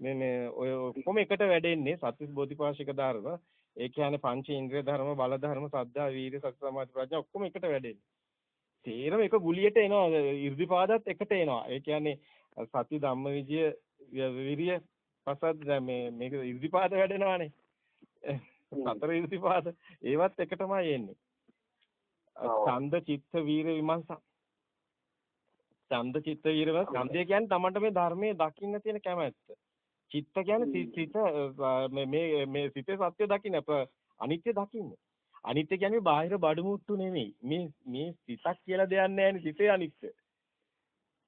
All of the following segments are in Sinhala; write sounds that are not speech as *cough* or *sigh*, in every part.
නේ නේ ඔය ඔක්කොම එකට වැඩෙන්නේ සත්‍විස් බෝධිපාශික ධර්ම. ඒ කියන්නේ පංච ඉන්ද්‍රිය ධර්ම, බල ධර්ම, සද්ධා, වීර්ය, සති, සමාධි, ප්‍රඥා ඔක්කොම එකට වැඩෙන්නේ. තේරම එක ගුලියට එනවා. 이르දිපාදත් එකට එනවා. ඒ කියන්නේ සති ධම්මවිජය විරිය පසත් මේ මේක 이르දිපාද වැඩෙනවානේ. සතර ඉරිසිපාද ඒවත් එකටමයි එන්නේ. ඡන්ද චිත්ත වීර විමර්ශන ඡන්ද චිත්ත වීරව ඡන්දය කියන්නේ තමන්ට මේ ධර්මයේ දකින්න තියෙන කැමැත්ත. චිත්ත කියන්නේ සිත මේ මේ සිතේ සත්‍ය දකින්න අනිත්‍ය දකින්න. අනිත්‍ය කියන්නේ බාහිර බඩු මුට්ටු නෙමෙයි. මේ මේ සිතක් කියලා දෙයක් නැහැ සිතේ අනිත්‍ය.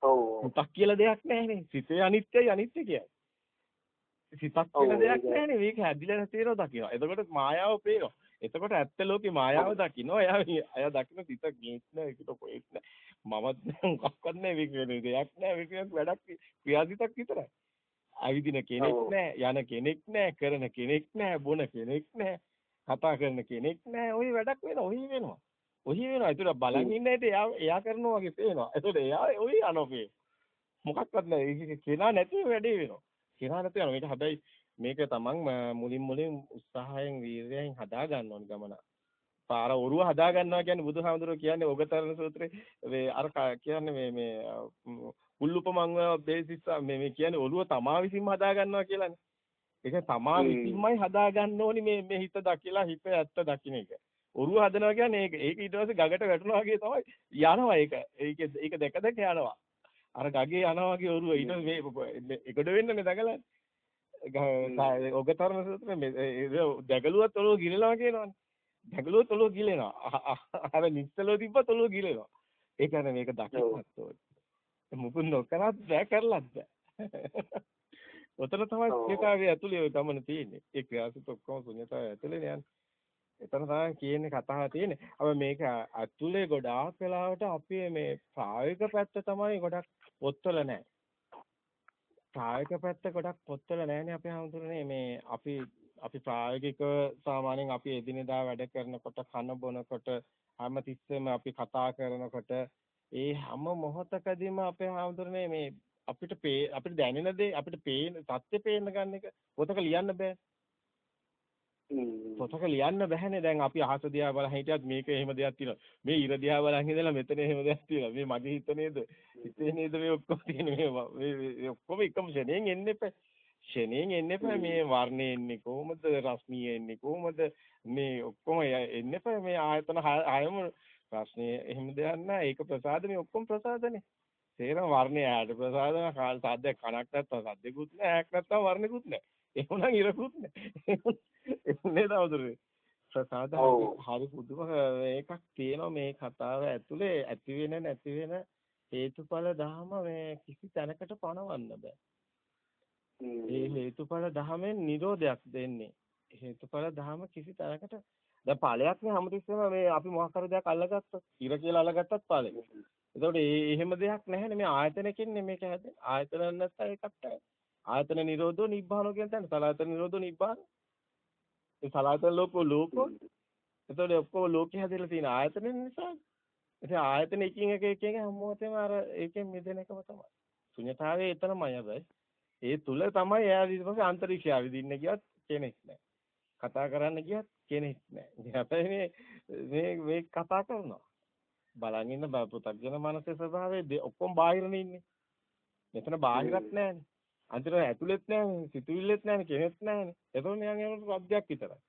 ඔව්. සිතක් කියලා දෙයක් නැහැ සිතේ අනිත්‍යයි අනිත්‍ය කියන්නේ. සිතක් කියලා දෙයක් නැහැ මේක හැදිලා නැතිව දකිනවා. එතකොට මායාව පේනවා. එතකොට ඇත්ත ලෝකේ මායාව දකින්න. එයා අය දකින්න සිත ගේත් නෑ ඒකට කොහෙත් නෑ. මමත් මොකක්වත් නෑ මේක වෙන දෙයක් නෑ මේක වැඩක් ක්‍රියාසිතක් විතරයි. අවිදින කෙනෙක් නෑ, යන කෙනෙක් නෑ, කරන කෙනෙක් නෑ, බොන කෙනෙක් නෑ, කතා කරන කෙනෙක් නෑ. ওই වැඩක් වෙනවා. ඔහි වෙනවා. ඔහි වෙනවා. ඒතර බලන් ඉන්න ඇට එයා එයා කරනවා වගේ පේනවා. ඒතකොට එයා ඔහි අනෝපේ. මොකක්වත් නෑ. ඒක කෙනා නැති වැඩේ වෙනවා. කෙනා නැති යනවා. මේක හැබැයි මේක තමන් මුලින් මුලින් උත්සාහයෙන් වීරයෙන් හදා ගන්න ඕන ගමන. පාර ඔරුව හදා ගන්නවා කියන්නේ බුදුහාමුදුරුවෝ කියන්නේ ඔගතරණ සූත්‍රේ මේ අර කියන්නේ මේ මේ කුල්ලුපමං බේසිස් මේ මේ කියන්නේ ඔළුව තමා විසින්ම හදා ගන්නවා කියලානේ. ඒක තමා විසින්මයි හදා ගන්න ඕනි මේ මේ හිත දකිලා හිත ඇත්ත දකින්න එක. ඔරුව හදනවා කියන්නේ ඒක. ඒක ඊට පස්සේ ගගට වැටෙනවා වගේ තමයි යනවා ඒක. ඒක ඒක දැක දැක යනවා. අර ගගේ යනවා වගේ ඔරුව ඊට මේ එකට වෙන්නනේ දගලන්නේ. ඔගතරණ සූත්‍රයේ මේ දැගලුවත් ඔළුව ගිලනවා කියනවනේ. දැගලුවත් ඔළුව ගිලෙනවා. අර නිස්සලෝ තිබ්බත් ඔළුව ගිලෙනවා. ඒ කියන්නේ මේක දකින්නත් ඕනේ. මුකුත් නොකරත් බෑ කරලත් බෑ. ඔතන තමයි ශුන්‍යතාවයේ ඇතුලේ ওই ගමන තියෙන්නේ. ඒ ක්‍රියාසිත ඔක්කොම ශුන්‍යතාවයේ ඇතුලේ යන්නේ. එතන තමයි කියන්නේ කතාව තියෙන්නේ. අපි මේක ඇතුලේ ගොඩාක් වෙලාවට අපි මේ ප්‍රායෝගික පැත්ත තමයි ගොඩක් පොත්වල නැහැ. ප්‍රායෝගික පැත්ත ගොඩක් පොත්වල නැහැනේ අපි හඳුනන්නේ මේ අපි අපි ප්‍රායෝගික සාමාන්‍යයෙන් අපි එදිනෙදා වැඩ කරනකොට කන බොනකොට හැම තිස්සෙම අපි කතා කරනකොට ඒ හැම මොහොතකදීම අපේ හාමුදුරනේ මේ අපිට අපිට දැනෙන දේ අපිට පේන සත්‍ය පේන්න ගන්න එක පොතක ලියන්න බෑ. පොතක ලියන්න බෑනේ දැන් අපි අහස දිහා බලන් හිටියත් මේක එහෙම දෙයක් තියෙනවා. මේ ඉර දිහා බලන් ඉඳලා මෙතන එහෙම දෙයක් තියෙනවා. මේ මගේ හිත නේද? හිතේ නේද මේ ඔක්කොම තියෙන මේ ඔක්කොම එකම ෂණයෙන් එන්නේ එපා. ෂණයෙන් එන්නේ එපා මේ වර්ණය එන්නේ කොහොමද? රශ්මිය එන්නේ කොහොමද? මේ ඔක්කොම එන්නේ එපා මේ ආයතන හයම ප්‍රශ්නේ එහෙම දෙයක් නැහැ. ඒක ප්‍රසාද මේ ඔක්කොම ප්‍රසාදනේ. තේරෙන වර්ණය ඇයට ප්‍රසාද කාල සාද්දයක් කනක් නැත්තම් සද්දෙකුත් නැහැ. ඇයක් නැත්තම් වර්ණෙකුත් නැහැ. එහෙමනම් ඉරකුත් නැහැ. එන්නේ නවදුරේ. ප්‍රසාද හරි පුදුම එකක් තියෙනවා මේ කතාව ඇතුලේ ඇති වෙන නැති වෙන හේතුඵල ධහම මේ කිසි තැනකට පණවන්න බෑ. මේ හේතුඵල ධහමෙන් නිරෝධයක් දෙන්නේ. හේතුඵල ධහම කිසි තැනකට දැන් ඵලයක් නේ හැමතිස්සෙම මේ අපි මොකක් හරි දෙයක් අල්ලගත්තොත් ඉර කියලා අල්ලගත්තත් ඵලෙ. එතකොට ඒ එහෙම දෙයක් නැහැනේ මේ ආයතනකින් මේක හැදෙන්නේ. ආයතන නැත්නම් ඒකට ආයතන නිරෝධෝ නිබ්බානෝ කියන තැන සලායතන නිරෝධෝ නිබ්බාන. ඒ සලායතන ලෝකෝ ලෝකෝ. එතකොට ඔක්කොම ලෝකේ හැදෙලා තියෙන ආයතන නිසා. ඉතින් ආයතන එකින් එක එක එක හැමෝටම අර ඒකෙන් මිදෙන එකම තමයි. ශුන්‍යතාවයේ එතනමයි හැබැයි. ඒ තුල තමයි එයා ඊට පස්සේ අන්තරීක්ෂය විදින්න ගියත් කෙනෙක් නැහැ. කතා කරන්න ගියත් කෙනෙක් නැහැ. හැබැයි මේ මේ මේ කතා කරනවා. බලන් ඉන්න පුතග්ජන මනසේ ස්වභාවය ඔක්කොම බාහිරනේ ඉන්නේ. මෙතන බාහිරත් නැහැනේ. අන්තිමට ඇතුළෙත් නැහැනේ, සිතුවිල්ලෙත් නැහැනේ, කෙනෙක් නැහැනේ. එතකොට නිකන් යනකොට සබ්ජෙක්ට් විතරයි.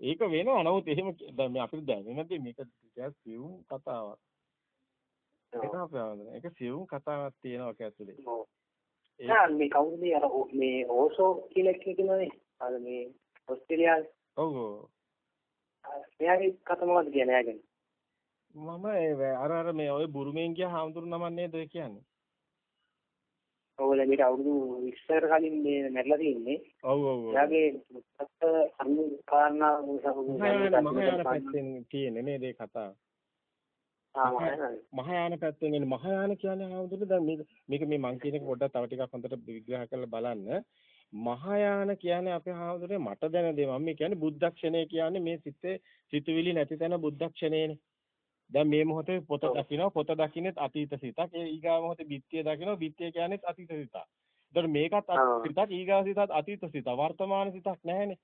ඒක වෙනවා. නමුත් එහෙම දැන් මේ අපිට දැනෙන්නේ මේක ටිකක් සිවුම් කතාවක්. ඒක අපේ ඒක සිවුම් කතාවක් තියෙනවා ඒක ඇතුලේ. ඔව්. නෑ මේ කවුරුද මේ ඕසෝ කියලා කියනනේ. අර මේ ඔස්ට්‍රේලියාවේ. ඔව්. එයාගේ කතා මොකද්ද කියන්නේ එයාගෙන? මම අර අර මේ ඔය බුරුමෙන් ගිය හාමුදුරු නමක් නේද ඔය කියන්නේ? ඔව් මේක අවුරුදු 20කට කලින් මේ මැරලා තියෙන්නේ. ඔව් ඔව්. එයාගේ කාරණා මහායාන පැත්තෙන් තියෙන්නේ නේද ඒ කතාව? මහායාන පැත්තෙන් එන්නේ මහායාන කියන්නේ හාමුදුරු දැන් මේක මේ මං කියන එක පොඩ්ඩක් තව ටිකක් හොඳට විග්‍රහ කරලා බලන්න. මහායාන කියන්නේ අපේ හාමුදුරනේ මට දැන දේ මම කියන්නේ බුද්ධක්ෂණය කියන්නේ මේ සිතේ සිතුවිලි නැති තැන බුද්ධක්ෂණයනේ. දැන් මේ මොහොතේ පොත දකින්න පොත දකින්නෙත් අතීත සිතක්. ඒ ඊගා මොහොතේ බිත්තිය දකින්න බිත්තිය කියන්නේත් අතීත සිතක්. එතකොට මේකත් ආ. සිතක් ඊගාව සිතත් අතීත සිත වර්තමාන සිතක් නැහැනේ.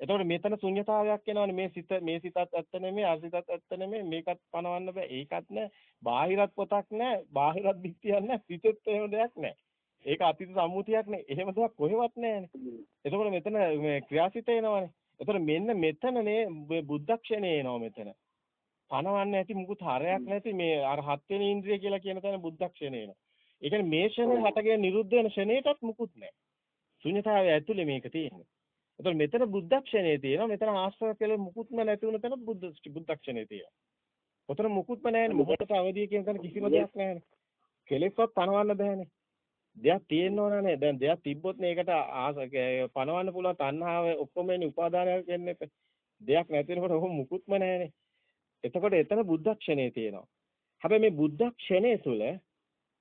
එතකොට මෙතන ශුන්්‍යතාවයක් එනවනේ. මේ සිත මේ සිතත් ඇත්ත නෙමෙයි අසිතත් ඇත්ත නෙමෙයි. මේකත් පනවන්න බෑ. ඒකත් නෑ. බාහිරත් පොතක් නෑ. බාහිරත් පිටියක් නෑ. සිතෙත් එහෙම දෙයක් නෑ ඒක අතීත සම්මුතියක් නේ එහෙම දෙයක් කොහෙවත් නෑනේ හ්ම්. එතකොට මෙතන මේ ක්‍රියාසිත එනවනේ එතකොට මෙන්න මෙතනනේ මේ බුද්ධක්ෂණේ එනවා මෙතන පනවන්න ඇති මුකුත් හරයක් නැති මේ අර හත් වෙනි ඉන්ද්‍රිය කියලා කියන තැන බුද්ධක්ෂණේ එනවා ඒ කියන්නේ මේ ෂනේ හටගෙන නිරුද්ධ වෙන ෂනේටත් මුකුත් නෑ ශුන්‍යතාවය ඇතුලේ මේක තියෙන්නේ එතකොට මෙතන බුද්ධක්ෂණේ තියෙනවා මෙතන ආශ්‍රව කියලා මුකුත්ම නැති වුණ තැන බුද්ධ බුද්ධක්ෂණේ තියෙනවා. ඔතන මුකුත්ම නැහැනේ මොහොතට අවදිය කියන තැන කිසිම දෙයක් නැහැනේ. කෙලෙස්වත් පනවන්න බෑනේ. දෙයක් තියෙන්න ඕනනේ. දැන් දෙයක් තිබ්බොත් නේ ඒකට ආස පනවන්න පුළුවන් තණ්හාව ඔක්කොම එන්නේ උපාදානයක් වෙන්නේ එපේ. දෙයක් නැති වෙනකොට ඔහොම මුකුත්ම නැහැනේ. එතකොට එතන බුද්ධක්ෂණේ තියෙනවා. හැබැයි මේ බුද්ධක්ෂණේ තුල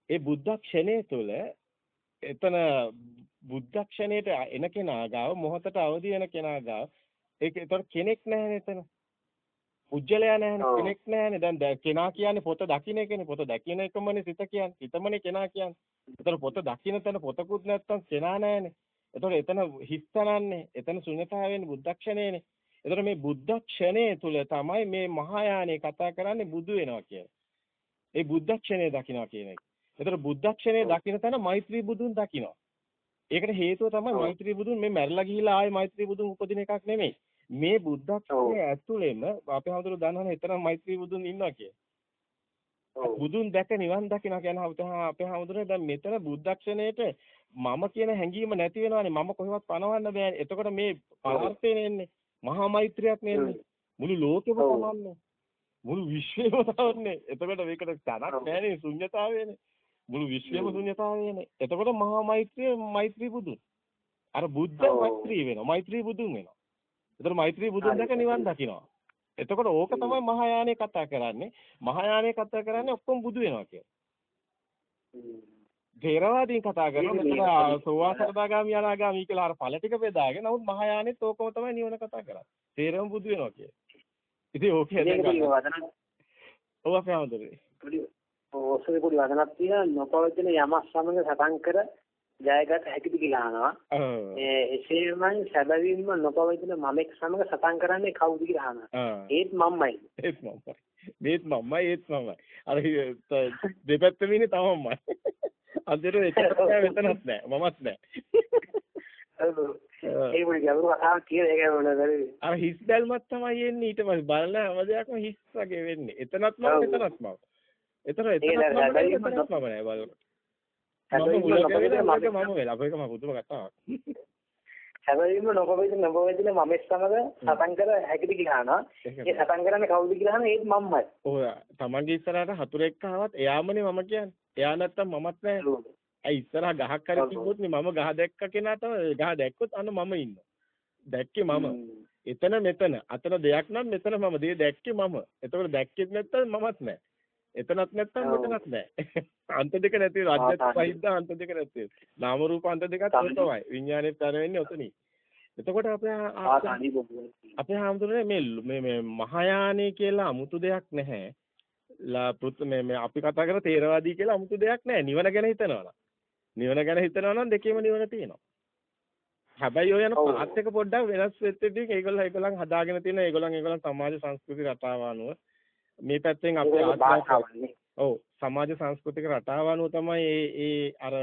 ඒ බුද්ධක්ෂණේ තුල එතන බුද්ධක්ෂණයට එන කෙනා ගාව මොහොතට අවදි වෙන කෙනා ගාව ඒක ඒතර කෙනෙක් නැහැනේ එතන. පුජ්‍යලයා නැහැනේ. කෙනෙක් නැහැනේ. දැන් කෙනා කියන්නේ පොත දකින්න එකනේ. පොත දකින්න එකමනේ සිත කියන්නේ. සිතමනේ කෙනා කියන්නේ. ඒතර පොත දකින්න තැන පොතකුත් නැත්තම් කෙනා නැහැනේ. ඒතර එතන හිස්තනන්නේ. එතන ශුන්‍යතාවයනේ බුද්ධක්ෂණයනේ. ඒතර මේ බුද්ධක්ෂණය තුල තමයි මේ මහායානේ කතා කරන්නේ බුදු වෙනවා කියන්නේ. ඒ බුද්ධක්ෂණය දකින්නවා කියන එක. ඒතර බුද්ධක්ෂණය දකින්න තැන මෛත්‍රී බුදුන් දකින්නවා. ඒකට හේතුව තමයි. මෛත්‍රී බුදුන් මේ මැරිලා ගිහිලා ආයේ මෛත්‍රී බුදුන් උපදින එකක් නෙමෙයි. මේ බුද්ධක්ෂණය ඇතුළෙම අපේ හඳුරු දන්නවනේ එතරම් මෛත්‍රී බුදුන් ඉන්නවා කියලා. බුදුන් දැක නිවන් දකින්න කියන අපේ හඳුරේ දැන් මෙතන බුද්ධක්ෂණයට මම කියන හැඟීම නැති වෙනවානේ මම කොහෙවත් පනවන්න බෑනේ. එතකොට මේ පරාර්ථය එන්නේ මහා මෛත්‍රියක් නෙන්නේ. මුළු ලෝකෙම. තමන්නේ. මුළු විශ්වෙම තමන්නේ. එතකොට මේකට තනක් නෑනේ ශුන්්‍යතාවයනේ. මුළු විශ්වෙම ශුන්්‍යතාවයනේ. එතකොට මහා මෛත්‍රිය මෛත්‍රී බුදුන්. අර බුද්ධ. මෛත්‍රී වෙනවා. මෛත්‍රී බුදුන් වෙනවා. එතකොට මෛත්‍රී බුදුන්. දැක නිවන් දකින්නවා. එතකොට ඕක තමයි මහායානේ කතා කරන්නේ. මහායානේ කතා කරන්නේ ඔක්කොම බුදු වෙනවා. හ්ම්. ථේරවාදීන් කතා කරනවා මෙතන මේ- සෝවාන් සකදාගාමි අනාගාමි කියලා අර ඵල ටික බෙදාගෙන නමුත් මහායානෙත් ඕකම තමයි නිවන කතා කරන්නේ. තේරම බුදු වෙනවා කියන්නේ. ඉතින් ඕකේ දැන් වදනක් ඔව් අපේ. පොඩි ඔස්සේ පොඩි වදනක් තියෙනවා නොපවතින යමක් සමග සටන් කර ජයගත හැකිද කියලා අහනවා. එසේමයි සැබවින්ම නොපවතින මමෙක් සමග සටන් කරන්නේ කවුද කියලා අහනවා. ඒත් මම්මයි. ඒත් මම්මයි. මේත් මම්මයි ඒත් මම්මයි. අර දෙපැත්තම ඉන්නේ තමම්මයි. එකක් නෑ මෙතනත් නෑ මමත් නෑ. ඒ පොඩි ගැඹුරු කතාවක් කියලා ඒක මොන බැරි. අර හිස් බැල්මක් තමයි එන්නේ ඊට පස්සේ බලන හැම දෙයක්ම හිස් වගේ වෙන්නේ. එතනත් මම. එතනත් මම. එතන එතනත් මම එතනත් මම නෑ බලන්න. මම මමෙක් මම වෙලා. අපේක මම පුදුම කතාවක්. හැබැයිම නොපවතින නොපවතින මමෙක් සමග සටන් කර හැකිද කියලා ඒ සටන් කරන්නේ කවුද කියලා ඒත් මම්මයි. ඔය තමන්ගේ ඉස්සරහට හතුරෙක් ආවත් එයාමනේ මම කියන්නේ. එයා නැත්තම් මමත් නෑ. ඇයි ඉස්සරහ ගහක් හරි ඔව්. තිබ්බොත් නේ මම ගහ දැක්ක කෙනා තමයි ගහ දැක්කොත් අන්න මම ඉන්නවා. දැක්කේ මම. එතන මෙතන. අතන දෙයක් නම් මෙතන මම. දේ දැක්කේ මම. එතකොට දැක්කෙත් නැත්තම් මමත් නෑ. එතනත් නැත්නම් මෙතනත් නැහැ. *laughs* අන්ත දෙක නැති රාජ්‍යත් පහින්ද අන්ත දෙක නැති. නාම රූප අන්ත දෙකත් තමයි. විඥානේත් තර වෙන්නේ ඔතනයි. එතකොට අපේ අපේ හැමදෙරේ මේ මේ මේ මහායානේ කියලා 아무තු දෙයක් නැහැ. ලා මේ මේ අපි කතා කරන තේරවාදී කියලා 아무තු දෙයක් නැහැ. නිවන ගැන හිතනවා නිවන ගැන හිතනවා නම් දෙකේම නිවන තියෙනවා. හැබැයි ඔය යන පාත් එක පොඩ්ඩක් වෙනස් වෙච්ච ටික ඒගොල්ලෝ ඒගොල්ලන් හදාගෙන තියෙන ඒගොල්ලන් ඒගොල්ලන් සමාජ සංස්කෘති රටාව අනුව මේ පැත්තෙන් අපේ ඒක ආත්ම භාෂාවන්නේ. ඔව් සමාජ සංස්කෘතික රටාව අනුව තමයි ඒ ඒ අර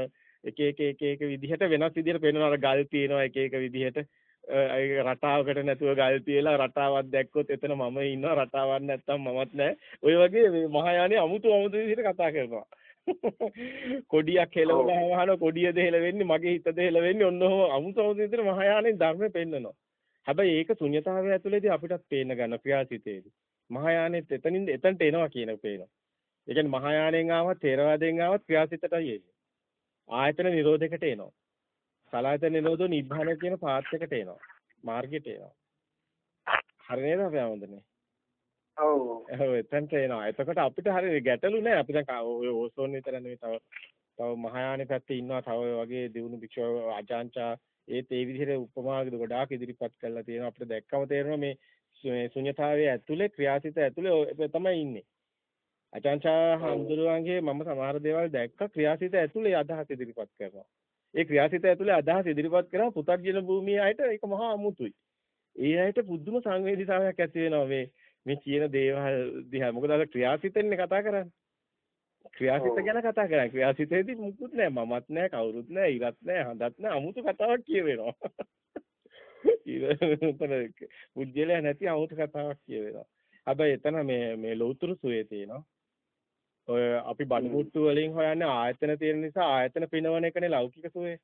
එක එක එක එක විදිහට වෙනස් විදිහට පේනවා. අර ගල් තියෙනවා එක එක විදිහට. රටාවකට නැතුව ගල් තියලා රටාවක් දැක්කොත් එතන මම ඉන්නවා. රටාවක් නැත්තම් මමත් නැහැ. ඔය වගේ මේ මහායානේ අමුතු අමුතු විදිහට කතා කරනවා. *laughs* කොඩියක් හෙලවලා වහන කොඩිය දෙහෙල වෙන්නේ මගේ හිත දෙහෙල වෙන්නේ? ඔන්න ඔහොම අමුතු අමුතු විදිහට මහායානේ ධර්මෙ පෙන්නනවා. හැබැයි ඒක ශුන්‍යතාවය ඇතුළේදී අපිටත් පේන්න ගන්න ක්‍රියාසිතේදී මහායානෙත් එතනින් එතනට එනවා කියන පේනවා ඒ කියන්නේ මහායානෙන් ආවත් තේරවාදයෙන් ආවත් ක්‍රියාසිතටයි එන්නේ. ආයතන නිරෝධයකට එනවා. සලායතන නිරෝධෝ නිබ්බාන කියන පාත් එකට එනවා. මාර්ගයට එනවා. හරි නේද අපි ආවඳනේ? ඔව්. ඔව් එතනට එනවා. එතකොට අපිට හරි ගැටලු නෑ. අපි දැන් ඔය ඕසෝන් විතර නෙමෙයි තව තව මහායානෙ පැත්තේ ඉන්නවා. තව වගේ දිනු භික්ෂුව ආචාන්චා ඒත් ඒ විදිහට උපමා ගොඩාක් ඉදිරිපත් කරලා තියෙනවා. අපිට දැක්කම තේරෙනවා මේ ශුන්‍යතාවයේ ඇතුලේ ක්‍රියාසිත ඇතුලේ තමයි ඉන්නේ. අචාන්චා හඳුරුවන්ගේ මම සමහර දේවල් දැක්ක ක්‍රියාසිත ඇතුලේ අදහස් ඉදිරිපත් කරනවා. ඒ ක්‍රියාසිත ඇතුලේ අදහස් ඉදිරිපත් කරා පු탁ජන භූමියේ අයට ඒක මහා අමුතුයි. ඒ අයට පුදුම සංවේදීතාවයක් ඇති වෙනවා මේ මේ කියන දේවල් දිහා. මොකද අර ක්‍රියාසිතෙන්නේ කතා කරන්නේ. ක්‍රියාසිත ගැන කතා කරන්නේ. ක්‍රියාසිතේදී මුකුත් නැහැ. මමත් නැහැ, කවුරුත් නැහැ, ඉරත් නැහැ, හඳත් නැහැ. අමුතු කතාවක් කියවෙනවා. *laughs* *laughs* ඉතින් පුජ්‍යලයා නැති 아무ත කතාවක් කියවෙනවා. හැබැයි එතන මේ මේ ලෞතුරු සුවේ තියෙනවා. ඔය අපි බඩමුට්ටු වලින් හොයන්නේ ආයතන තියෙන නිසා ආයතන පිනවන එකනේ ලෞකික සුවේ.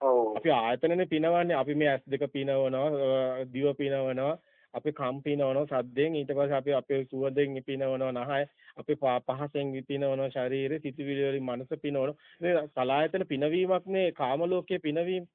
ඔව්. අපි ආයතනනේ පිනවන්නේ. අපි මේ S2 පිනවනවා, දිව පිනවනවා, අපි කම් පිනවනවා සද්දෙන් ඊට පස්සේ අපි අපේ සුවඳෙන් පිනවනවා නහය, අපි පහසෙන් පිනවනවා ශරීරේ, සිතුවිලි වලින් මනස පිනවනවා. මේ සලායතන පිනවීමක් නේ කාම ලෝකයේ පිනවීම.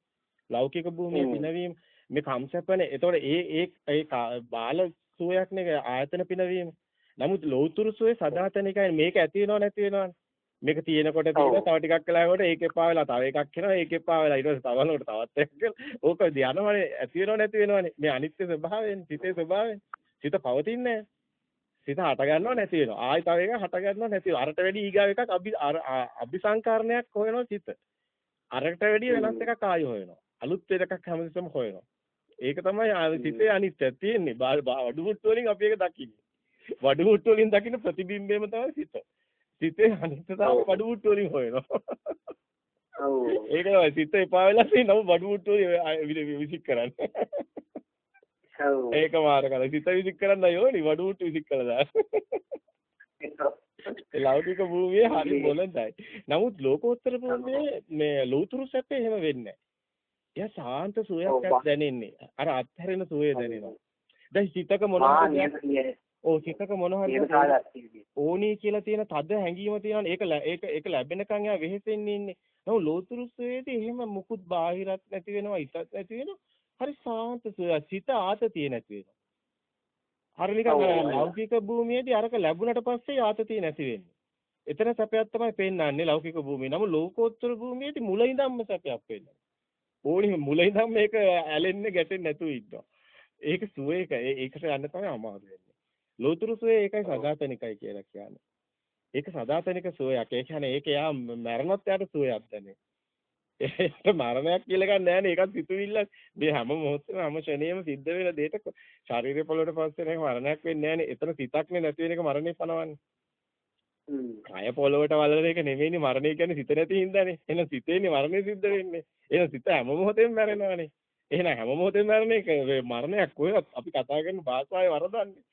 ලෞකික භූමියේ පිනවීම මේ කම්සප්පනේ එතකොට ඒ ඒ ඒ බාල සුවයක් නේ ආයතන පිනවීම. නමුත් ලෞතුරු සුවේ සදාතනිකයි මේක ඇති වෙනව නැති වෙනවනේ මේක තියෙනකොට තියෙන තව ටිකක් කලාවකට ඒක එපා වෙලා තව එකක් එනවා. ඒක එපා වෙලා ඊට පස්සේ තවලකට තවත් එකක් ඕක ධානවනේ ඇති වෙනව නැති වෙනවනේ. මේ අනිත්‍ය ස්වභාවයෙන් සිතේ ස්වභාවයෙන්. සිත පවතින්නේ සිත හට ගන්නව නැති වෙනවා. ආයි තව එකක් හට ගන්නව නැති වෙනවා. අරට වැඩි ඊගාව එකක් අභි අභිසංකරණයක් හොයනවා සිත. අරකට වැඩි වෙනස් එකක් ආයි හොයනවා අලුත් එකක් හැමතිස්සම හොයනවා. ඒක තමයි සිතේ අනිත්‍ය තියෙන්නේ. වඩු මුට්ටු වලින් අපි ඒක දකින්නේ. වඩු මුට්ටු වලින් දකින්න ප්‍රතිබිම්බයම තමයි සිත. සිතේ අනිත්‍යතාව වඩු මුට්ටු වලින් හොයනවා. ඔව්. ඒක තමයි සිත එපා වෙලා තියෙනම වඩු මුට්ටු විසික් කරන්නේ. ඔව්. ඒක මාර කරලා සිත විසික් කරන්න යෝනි වඩු මුට්ටු විසික් කළා දාන්න. *laughs* ලෞකික භූමියේ හරි බොළඳයි. නමුත් ලෝකෝත්තර භූමියේ මේ ලෝතුරු සැපේ එහෙම වෙන්නේ නැහැ. එයා සාන්ත සුවයක් දැනෙන්නේ. අර අත්හැරෙන සුවය දැනෙනවා. දැන් සිතක මොනවද ඔව් සිතක මොනවද ඕනී කියලා තියෙන තද හැඟීම තියෙනවනේ ඒක ඒක ඒක ලැබෙනකන් එයා වෙහෙසෙන්නේ ඉන්නේ. නමුත් ලෝතුරු සුවේදී එහෙම මුකුත් බාහිරත් නැති වෙනවා ඉතත් නැති වෙනවා. හරි සාන්ත සුවය. සිත ආතතිය නැති වෙනවා. හරි නිකන් ලෞකික භූමියේදී අරක ලැබුණට පස්සේ ආතතිය නැති වෙන්නේ. එතන සැපයක් තමයි පෙන්වන්නේ ලෞකික භූමියේ. නමුත් ලෝකෝත්තර භූමියේදී මුල ඉඳන්ම සැපයක් පෙන්වනවා. ඕනි මුල ඉඳන් මේක ඇලෙන්නේ ගැටෙන්නේ නැතුව ඉන්නවා. ඒක සුවේක ඒකට යන්න තමයි අමාරු වෙන්නේ. ලෝතුරු සුවේ ඒකයි සදාතනිකයි කියලා කියන්නේ. ඒක සදාතනික සුවයක්. ඒ කියන්නේ ඒක යා මරණත් යාට සුවයක් දැනේ. ඒක මරණයක් කියලා ගන්න නෑනේ. ඒකත් සිතුවිල්ල මේ හැම මොහොතේම හැම ෂණේම සිද්ධ වෙන දෙයක ශරීරය පොළොවට පස්සේ නේක මරණයක් වෙන්නේ නෑනේ. එතන සිතක්නේ නැති වෙන එක මරණය පනවන්නේ. කය පොළොවට වලන එක නෙමෙයිනේ මරණය කියන්නේ සිත නැති හින්දානේ. එහෙනම් සිතේනේ මරණය සිද්ධ වෙන්නේ. එහෙනම් සිත හැම මොහොතෙම මැරෙනවානේ. එහෙනම් හැම මොහොතෙම මැරෙන එක මරණයක් කොහෙවත් අපි කතා කරන භාෂාවේ වරදන්නේ.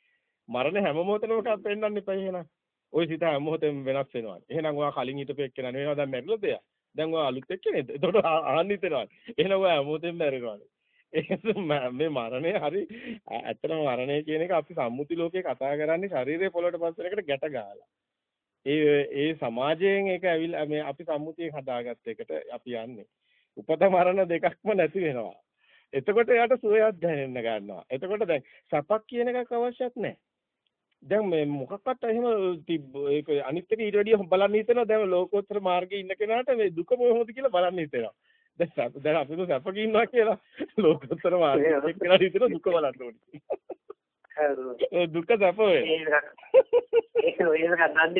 මරණ හැම මොහොතෙම මොකක්ද පෙන්වන්න එපා එහෙනම්. ওই සිත හැම මොහොතෙම වෙනස් වෙනවා. එහෙනම් ඔයා කලින් හිටපු එක්කෙනා නෙවෙයි දැන් මැරිලාද එයා? දැන් ඔයා අලුත් එක්කෙනේද? එතකොට ආන්න හිතෙනවා. එහෙනම් ඔයා හැම මොහොතෙම මැරෙනවානේ. මේ මරණය හරි ඇත්තටම මරණය කියන එක අපි සම්මුති ලෝකේ කතා කරන්නේ ශරීරයේ පොළොවට පස් වෙන එකට ගැට ගහලා. ඒ ඒ සමාජයෙන් ඒක ඇවිල්ලා මේ අපි සම්මුතියෙන් හදාගත්ත එකට අපි යන්නේ. උපත මරණ දෙකක්ම නැති වෙනවා. එතකොට එයාට සුවයක් දැනෙන්න ගන්නවා. එතකොට දැන් සපක් කියන එකක් අවශ්‍යත් නැහැ. දැන් මේ මොකක්වත් එහෙම ඒක අනිත් එක ඊට වැඩිය බලන්න හිතෙනවා දැන් ලෝකෝත්තර මාර්ගයේ ඉන්න කෙනාට මේ දුක මොහොමද කියලා බලන්න හිතෙනවා. දැන් දැන් අපි සපක ඉන්නවා කියලා ලෝකෝත්තර මාර්ගයේ කෙනා හිතෙනවා දුක බලන්න ඕනේ. දුක සප වේ. ඒක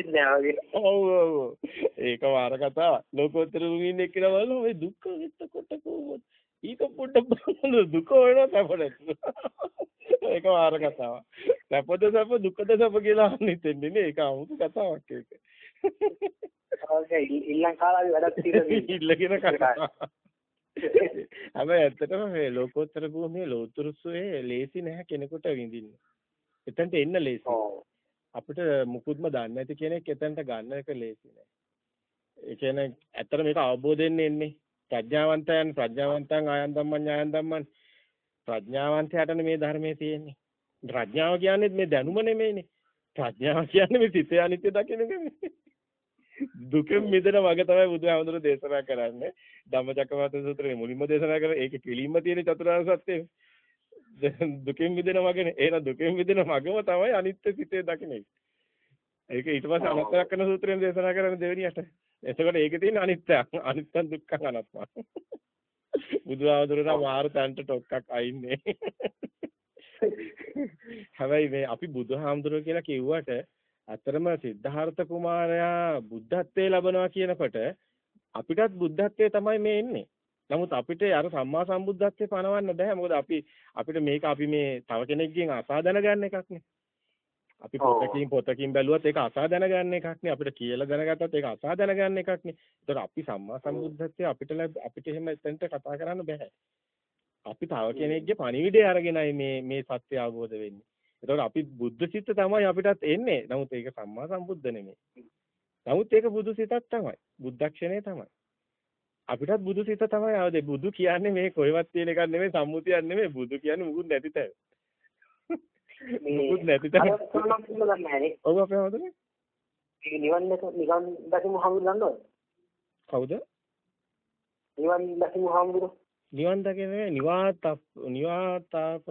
නැහැ වගේ. ඔව් ඔව්. ඒක වාර කතාවක්. ලෝකෝත්තර භූමියේ ඉන්න කෙනා බලනවා මේ දුක එතකොට කොහොමද? ඊට පොඩ්ඩක් බලන්න දුක වෙනවා සැප ඒක වාර කතාවක්. සැපද සැප දුකද සැප කියලා හිතෙන්නේ නේ ඒක 아무තු කතාවක් ඒක. ඔව් ඊළඟ කාලාවේ වැඩක් තියෙනවා. *laughs* ඉල්ලගෙන කතා. හැබැයි ඇත්තටම මේ ලෝකෝත්තර භූමියේ ලෝතුරුසුවේ ලේසි නැහැ කෙනෙකුට විඳින්න. එතනට එන්න ලේසි. අපිට මුකුත්ම දන්නේ නැති කෙනෙක් එතනට ගන්න එක ලේසි නෑ. ඒ කියන්නේ ඇත්තට මේක අවබෝධයෙන් එන්නේ. ප්‍රඥාවන්තයන් ප්‍රඥාවන්තයන් ආයන් ධම්මං ඥායන් ධම්මං ප්‍රඥාවන්තයාටනේ මේ ධර්මයේ තියෙන්නේ. ප්‍රඥාව කියන්නේ මේ දැනුම නෙමෙයිනේ. ප්‍රඥාව කියන්නේ මේ සිතේ අනිත්‍ය දකින නෙමෙයි. දුකෙන් මිදෙන වග තමයි බුදුහාමුදුරුවෝ දේශනා කරන්නේ. ධම්මචක්කපවත්තන සූත්‍රයේ මුලින්ම දේශනා කරේ ඒකේ පිළිම්ම තියෙන චතුරාර්ය සත්‍යය. දුකෙන් මිදෙන වගනේ. එහෙනම් දුකෙන් මිදෙන වගම තමයි අනිත්‍ය සිතේ දකින්නේ. ඒක ඊට පස්සේ අනත්තයක් කරන සූත්‍රයෙන් දේශනා කරන්නේ දෙවෙනියට. එතකොට ඒකේ තියෙන අනිත්‍යයක්. අනිත්‍යං දුක්ඛං අනාත්මං. බුදුහාමුදුරුවෝ මාරු තන්ට ටොක්ක්ක් අයින්නේ. හැබැයි මේ අපි බුදුහාමුදුරුවෝ කියලා කිව්වට අතරම සිද්ධාර්ථ කුමාරයා බුද්ධත්වයේ ලබනවා කියනකොට අපිටත් බුද්ධත්වයේ තමයි මේ එන්නේ. නමුත් අපිට අර සම්මා සම්බුද්ධත්වයේ පනවන්න බෑ. මොකද අපි අපිට මේක අපි මේ තව කෙනෙක්ගෙන් අසා දැනගන්න එකක් නේ. අපි පොතකින් පොතකින් බැලුවත් ඒක අසා දැනගන්න එකක් නේ. අපිට කියලා දැනගත්තත් ඒක අසා දැනගන්න එකක් නේ. ඒතර අපි සම්මා සම්බුද්ධත්වයේ අපිට අපිට එහෙම එතනට කතා කරන්න බෑ. අපි තව කෙනෙක්ගේ පණිවිඩය අරගෙනයි මේ මේ සත්‍ය අවබෝධ වෙන්නේ. ඒතකොට අපි බුද්ධ සිත තමයි අපිටත් එන්නේ. නමුත් ඒක සම්මා සම්බුද්ධ නෙමෙයි. නමුත් ඒක බුදු සිතක් තමයි. බුද්ධක්ෂණය තමයි. අපිටත් බුදු සිත තමයි ආවද බුදු කියන්නේ මේ කොහෙවත් තියෙන එකක් නෙමෙයි සම්මුතියක් නෙමෙයි බුදු කියන්නේ මුකුත් නැති තැන. මුකුත් නැති තැන. ඔව් අපේ හොදනේ. ඒක නිවන් දැක නිවන් දැකීම හමුදු ගන්නවද? කවුද? නිවන් දැකීම හමුදු. නිවන් දැකේ නිවාත නිවාතාප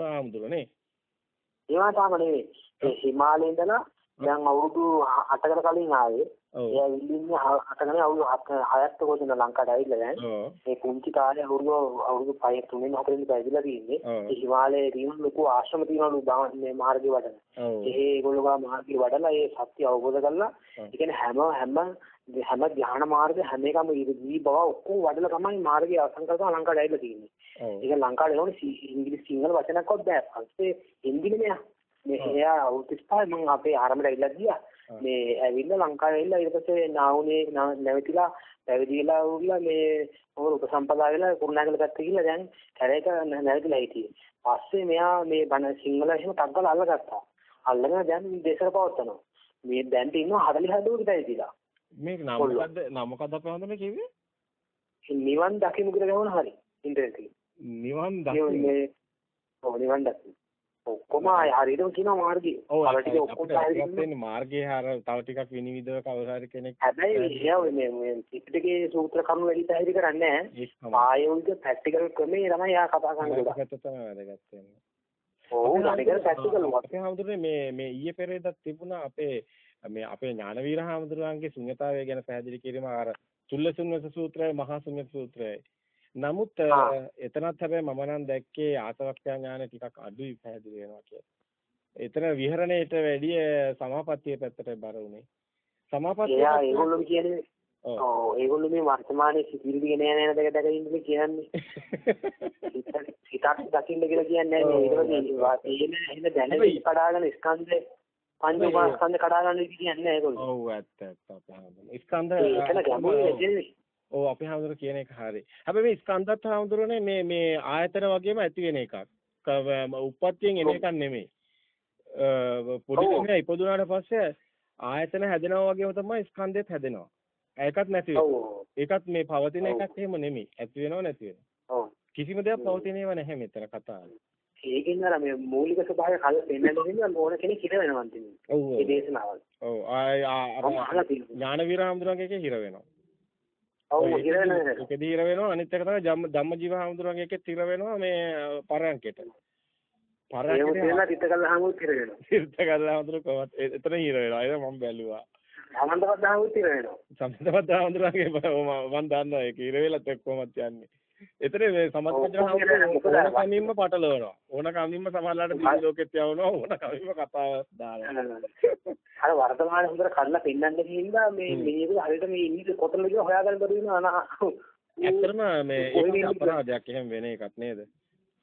ආමුදුරනේ. නිවාතාම නෙවෙයි. ඒ හිමාලයේ ඉඳලා දැන් අවුරුදු 8කට කලින් ආවේ. එයා ඉල්ලින්නේ 8කට අවුරුදු 6ක් කොහෙද ලංකාවට ඇවිල්ලා දැන්. ඒ කුංචි කාලේ අවුරුදු අවුරුදු 5 3 4 පැවිදිලා තියෙන්නේ. ඒ හිමාලයේ තියෙන ලොකු ආශ්‍රම තියෙනවලු බා- මේ මාර්ගේ වඩන. ඒ ඒගොල්ලෝ මාර්ගේ වඩලා ඒ සත්‍ය අවබෝධ කරලා. ඒ කියන්නේ හැම හැම හැම ධ්‍යාන මාර්ග හැම එකම ඉදී බව ඔක්කොම වඩලා තමයි මාර්ගය කරලා ලංකාවට ඇවිල්ලා තියෙන්නේ. ඒක ලංකාවේ සි- ඉංග්‍රීසි සිංහල වචනක්වත් බෑ. පස්සේ හින්දිනේ මෙයා. මේ එයා අවුරුදු 35 මම අපේ ආරම්භයට ඇවිල්ලා ගියා. මේ ඇවිල්ලා ලංකාවේ ඇවිල්ලා ඊට පස්සේ නාවුනේ නා- නැවතිලා පැවිදි වෙලා වුණා මේ මොකද උපසම්පදා වෙලා කුරුණෑගල පැත්තේ ගිහලා දැන් කැලේක නැ- නැවතිලා හිටියේ. පස්සේ මෙයා මේ බණ සිංහල එහෙම ටග්ගල අල්ලගත්තා. අල්ලගෙන දැන් දේශර පවත්වනවා. මේ දැන් ඉන්නවා 40 දුරට පැවිදිලා. මේක නම මොකද්ද නම මොකද්ද අපේ හොඳනේ කිව්වේ? නිවන් දකින්න කියලා ගමන හරි ඉන්ටර්නෙට් එකේ. නිවන් දකින්න. ඔව් නිවන් දකින්න. ඔක්කොම ආය හරියටම කියනවා මාර්ගය. ඔව් අර ටික ඔක්කොම අපිට හරියට අපිට වෙන්නේ මාර්ගයේ හර තව ටිකක් විනිවිදව කවුරු හරි කෙනෙක් හැබැයි එයා මේ මේ ත්‍රිපිටකයේ සූත්‍ර කරුණු වැඩි පැහැදිලි කරන්නේ නැහැ. ආයෝනික ප්‍රැක්ටිකල් ක්‍රමේ තමයි එයා කතා කරන්නේ. ඒකට තමයි වැදගත් වෙන්නේ. ඔව් අනිකර ප්‍රැක්ටිකල් මොකක්ද? හැමදෙරේ මේ මේ ඊයේ පෙරේදත් තිබුණා අපේ මේ අපේ ඥානවීර හැමදෙරන්ගේ ශුන්‍යතාවය ගැන පැහැදිලි කිරීම අර චුල්ලසුන්නස සූත්‍රයයි මහා ශුන්‍යත සූත්‍රයයි. නමුත්. එතනත් හැබැයි මම නම් දැක්කේ ආසවක්ඛ්‍යා ඥාන ටිකක් අඩුයි පැහැදිලි වෙනවා කියලා. එතන විහරණයට වැඩිය සමාපත්තිය පැත්තට බර උනේ. සමාපත්තිය එයා ඒගොල්ලෝ කියන්නේ ඔව්. ඒගොල්ලෝ මේ වර්තමානයේ සිතිවිලි ගෙන යන යන දෙක දැක ඉන්නේ කියන්නේ. *laughs* හිතක් දකින්න කියලා කියන්නේ නැහැ. පස්සේ තියෙන එහෙම දැනෙන්න කඩාගෙන ස්කන්ධේ පංච උපාස්කන්ධ කඩාගන්න විදි කියන්නේ නැහැ ඒගොල්ලෝ. ඔව් ඇත්ත ඇත්ත අපේ හැමදෙරේ. ස්කන්ධ ඒකන ගැඹුරු නැතිනේ. ඔව් අපේ හැමදෙර කියන එක හරි. හැබැයි මේ ස්කන්ධත් හැමදෙරනේ මේ මේ ආයතන වගේම ඇති වෙන එකක්. උප්පත්තියෙන් එන එකක් නෙමෙයි. පොඩි. ළමයා ඉපදුනාට පස්සේ ආයතන හැදෙනවා වගේම තමයි ස්කන්ධෙත් හැදෙනවා. ඒකත් නැති. ඒකත් මේ පවතින. එකක් එහෙම නෙමෙයි. ඇති වෙනව නැති වෙනව. ඔව්. කිසිම දෙයක් පවතින ඒවා නැහැ මෙතන කතාවේ. ඒකෙන් අර මේ මූලික ස්වභාවය කල් පෙන්වන්න දෙන්න ඕන කෙනෙක් හිත වෙනවා අන්තිමට. ඔව් මේ. දේශනාවල්. ඔව් අර හඳුනගගේ එකේ හිර වෙනවා. ඔව් හිත වෙනවා. ඒකෙදී හිර වෙනවා අනිත් එක තමයි ධම්ම හඳුනගගේ එකෙත් හිර වෙනවා මේ පරයන්කෙට. පරයන්කෙට තියෙනවා තිත කළා හමුත් හිර වෙනවා. සිර්ත කරලා හඳුන කොහොමද එතන හිර වෙනවා. ඒක මම බැලුවා. සමන්තවත් හමුත් හිර වෙනවා. සම්පතවත් හඳුනගේ මම දන්නවා ඒක හිර වෙලත් එක්කමත් යන්නේ. එතන මේ ඕන කමින්ම පටලවනවා. ඕන කමින්ම සමහරලාට දිවි ලෝකෙත් යවනවා. ඕන කමින්ම කතාවක් දානවා. අර වර්තමාන හොඳට කඩලා පෙන්වන්න ගිහින්දා මේ. මේක හරියට මේ ඉන්නේ කොතනද කියලා හොයාගන්න බැරි වෙනවා අනා. ඇත්තටම මේ ඒක අපරාධයක් එහෙම වෙන එකක් නේද?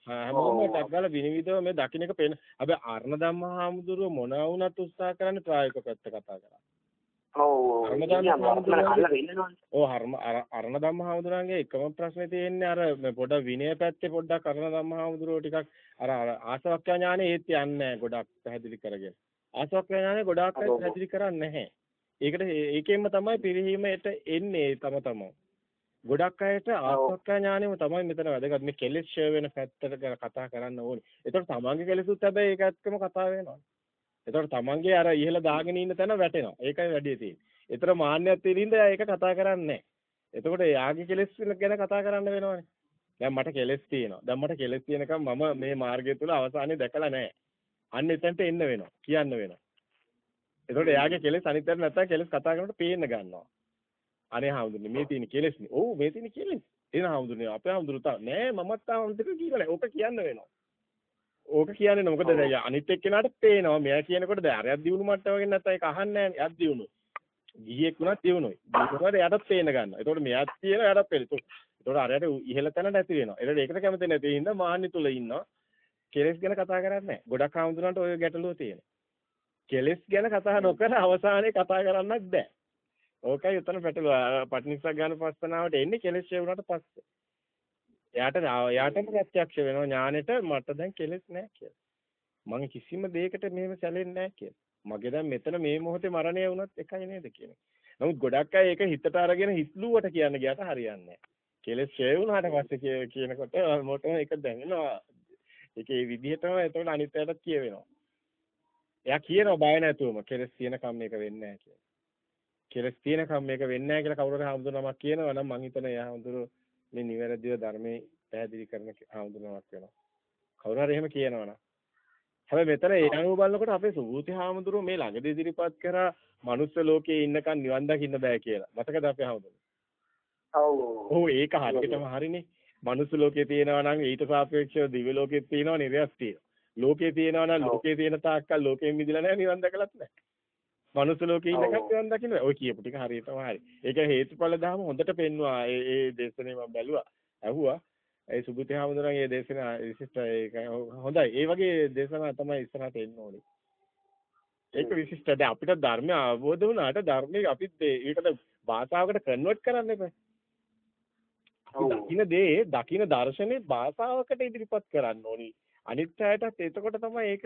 හැමෝම ඔව්. ටග්ගල විනිවිදව මේ දකින්න එක පේන. හැබැයි අර්ණ ධම්මහාමුදුරුව මොනවා වුණත් උත්සාහ කරන්නේ ප්‍රායෝගික පැත්ත කතා කරා. ඔව්. අර්ණ ධම්මහාමුදුරන්ගේ එකම ප්‍රශ්නේ තියෙන්නේ අර පොඩ විනය පැත්තේ පොඩ්ඩක් අර්ණ ධම්මහාමුදුරුව ටිකක් අර ආසවක්ඛ්‍යා ඥානෙ ඒත් යන්නේ ගොඩක් පැහැදිලි කරගෙන. ආසවක්ඛ්‍යා ඥානෙ ගොඩාක්. පැහැදිලි කරන්නේ නැහැ. ඒකට ඒකෙන්ම තමයි පිරිහීමට එන්නේ තම තමන්. ගොඩක් අයට ආසවක්ඛ්‍යා ඥානෙම තමයි මෙතන වැදගත්. මේ කෙලෙස් ෂය වෙන පැත්තට කතා කරන්න ඕනේ. ඒතකොට තමන්ගේ කෙලෙසුත් හැබැයි ඒක ඇත්තම කතා වෙනවා. ඒතකොට තමන්ගේ අර ඉහළ දාගෙන ඉන්න තැන වැටෙනවා. ඒකයි වැඩි තියෙන්නේ. ඒතර මාන්නයක් තියෙන හින්දා ඒක කතා කරන්නේ නැහැ. එතකොට යාගේ කෙලෙස් ගැන කතා කරන්න වෙනවනේ. දැන් මට කෙලෙස් තියෙනවා. දැන් මට කෙලෙස් තියෙනකම් මම මේ මාර්ගය තුල අවසානයේ දැකලා නැහැ. අන්න එතනට එන්න වෙනවා. කියන්න වෙනවා. එතකොට යාගේ කෙලෙස් අනිත්‍යයට නැත්තම් කෙලෙස් කතා කරනකොට පේන්න ගන්නවා. අනේ හාමුදුරනේ මේ තියෙන කෙලෙස්නේ. ඔව් මේ තියෙන කෙලෙස්. එන හාමුදුරනේ අපේ හාමුදුරු තා නෑ මමත් තාම අන්තික කියලා නෑ. ඕක කියන්න වෙනවා. ඕක කියන්නේ. මොකද දැන් අනිත් එක්කෙනාට පේනවා. මෙයා කියනකොට දැන් අරයක් දිනුන මට්ටම වගේ නැත්තම් ඒක අහන්නේ නෑ. එයක් දිනුන. ගිහියෙක් වුණත් දිනුනොයි. දිනුනොත් එයාටත් පේන ගන්නවා. ඒතකොට මෙයාත් තියෙන එයාටත් පේන. ඒතකොට අරයට ඉහළ තැන නැති වෙනවා. ඒකට ඒකට කැමති නැති හින්දා මාන්නි තුල ඉන්නවා. කෙලස් ගැන කතා කරන්නේ නැහැ. ගොඩක් ආමුදුනන්ට ඔය ගැටලුව තියෙනවා. කෙලස් ගැන කතා නොකර අවසානයේ කතා කරන්නත් බෑ. ඕකයි උතන පැටලුව. පටිනිස්සක් ගන්න පස්සනාවට එන්නේ කෙලස් වුණාට පස්සේ. එයාට එයාටම ප්‍රත්‍යක්ෂ වෙනවා ඥානෙට මට දැන් කෙලස් නැහැ කියලා. මම කිසිම දෙයකට මෙහෙම සැලෙන්නේ නැහැ කියලා. මගේ දැන් මෙතන මේ මොහොතේ මරණය වුණත් එකයි නේද කියන්නේ. නමුත් ගොඩක් අය ඒක හිතට අරගෙන හිස්ලුවට කියන්න ගියාට හරියන්නේ නැහැ. කෙලස් ඡේ වුණාට පස්සේ කියනකොට මොකටද ඒක දැනෙනවා. ඒකේ විදිහටම එතකොට අනිත් අයටත් කියවෙනවා. එයා කියනවා බය නැතුවම කෙලස් තියෙනකම් මේක වෙන්නේ නැහැ කියලා. කෙලස් තියෙනකම් මේක වෙන්නේ නැහැ කියලා කවුරු හරි හඳුනනමක් කියනවා නම් මං හිතන එයා හඳුරු මේ නිවැරදිව ධර්මයේ පැහැදිලි කරන හඳුනනමක් වෙනවා. කවුරු හරි එහෙම කියනවනම් හැබැයි මෙතන ඒ අනුව බලනකොට අපේ සුභූති හාමුදුරුවෝ මේ ළඟදී ඉදිරිපත් කරා මනුස්ස ලෝකේ ඉන්නකන් නිවන් දකින්න බෑ කියලා. මතකද අපේ හාමුදුරුවෝ? ඔව්. ඔව් ඒක හරියටම හරිනේ. මනුස්ස ලෝකේ තියෙනවා නම් ඊට සාපේක්ෂව දිව්‍ය ලෝකෙත් තියෙනවා නිර්යස් තියෙනවා. ලෝකේ තියෙනවා නම් ලෝකේ තියෙන තාක්කල් ලෝකෙන් මිදලා නැහැ නිවන් දැකලත් නැහැ. මනුස්ස ලෝකේ ඉන්නකන් නිවන් දකින්න ඔය කියපු ටික හරියටම හරි. ඒක හේතුඵල දහම හොඳට පෙන්වුවා. ඒ ඒ දේශනේ මම බැලුවා. ඇහුවා. ඒ සුභිතේ හාමුදුරන්ගේ දේශනා විශිෂ්ට ඒක හොඳයි. ඒ වගේ දේශනා තමයි ඉස්සරහට එන්න ඕනේ. ඒක විශිෂ්ට. දැන් අපිට ධර්මය අවබෝධ වුණාට ධර්මයේ අපිත් ඒකට භාෂාවකට කන්වර්ට් කරන්න එපා. දකින්න දේ දකින්න දර්ශනේ භාෂාවකට ඉදිරිපත් කරන්න ඕනි. අනිත් අයටත් එතකොට තමයි ඒක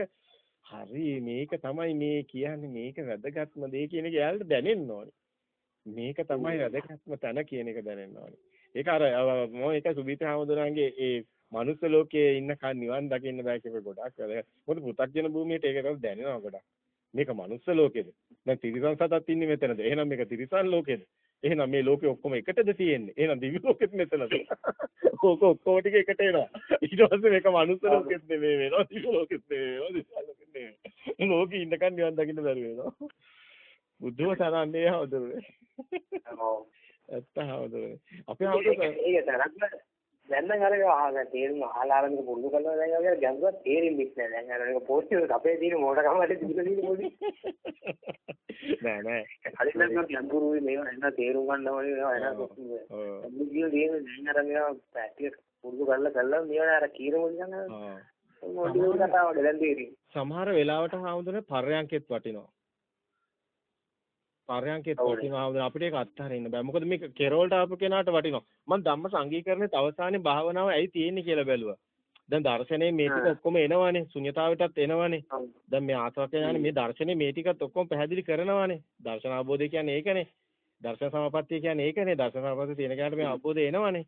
හරි මේක තමයි මේ කියන්නේ මේක වැදගත්ම දේ කියන එක එයාලට දැනෙන්න ඕනි. මේක තමයි වැදගත්ම තැන කියන එක දැනෙන්න ඕනි. ඒක අර මම ඒක සුබීත හාමුදුරන්ගේ ඒ මනුස්ස ලෝකයේ ඉන්න කන් නිවන් දකින්න බෑ කියපේ ගොඩක් වැදගත්. මොකද පු탁ජන භූමියට ඒකට දැනෙනවා ගොඩක්. මේක මනුස්ස ලෝකෙද? දැන් තිරිසන් සතත් ඉන්නේ මෙතනද? එහෙනම් මේක තිරිසන් ලෝකෙද? එහෙනම් මේ ලෝකෙ ඔක්කොම එකටද තියෙන්නේ? එහෙනම් දිවි ලෝකෙත් මෙතනද? ඕක ඔක්කොම ටික එකට එනවා. ඊට පස්සේ මේක මනුස්ස ලෝකෙත් නෙමෙයි වෙනවා. දිවි ලෝකෙත් නෙමෙයි වෙනවා. ලෝකෙ ඉන්නකන් නිවන් දකින්න බැරි වෙනවා. බුද්ධව තරන්නේ හවුදුනේ. ඔව්. ඇත්ත හවුදුනේ. අපේ හවුදුනේ ඒක තරක්ම දැන් නම් අර ආහන තේරුම අරගෙන පුරුදු කරලා දැන් අර ගැඹුරක් තේරෙන්නේ නැහැ. දැන් අර එක පොස්ට් එක අපේ තියෙන මොඩකමට දීලා තියෙන පොඩි. නෑ නෑ. කලින් නම් ගැඹුරුයි මේවා එන්න තේරුම් ගන්න ඕනේ මේවා එන්න කොහොමද. ඔව්. මුගිය දේන දැන් අර මේවා පැටිය පුරුදු කරලා කරලා මේවා අර කීරම නිකන් ඔව්. මොඩි උඩ කතාවට දැන් තේරෙන්නේ. සමහර වෙලාවට හාමුදුරනේ පර්යංකෙත් වටිනවා. පර්යංකෙත් වටිනවා හාමුදුරනේ අපිට ඒක අත්හරින්න බෑ. මොකද මේක කෙරවලට ආපු කෙනාට වටිනවා. මම ධම්ම සංගීකරණේ අවසානයේ භාවනාව ඇයි තියෙන්නේ කියලා බැලුවා. දැන් දර්ශනේ මේ ටික ඔක්කොම එනවනේ. ශුන්‍යතාවයටත් එනවනේ. දැන් මේ ආසවක ඥානේ මේ දර්ශනේ මේ ටිකත් ඔක්කොම පැහැදිලි කරනවානේ. දර්ශන අවබෝධය කියන්නේ ඒකනේ. දර්ශන සමාපත්තිය කියන්නේ ඒකනේ. දර්ශන සමාපත්තිය තියෙන කෙනාට මේ අවබෝධය එනවනේ.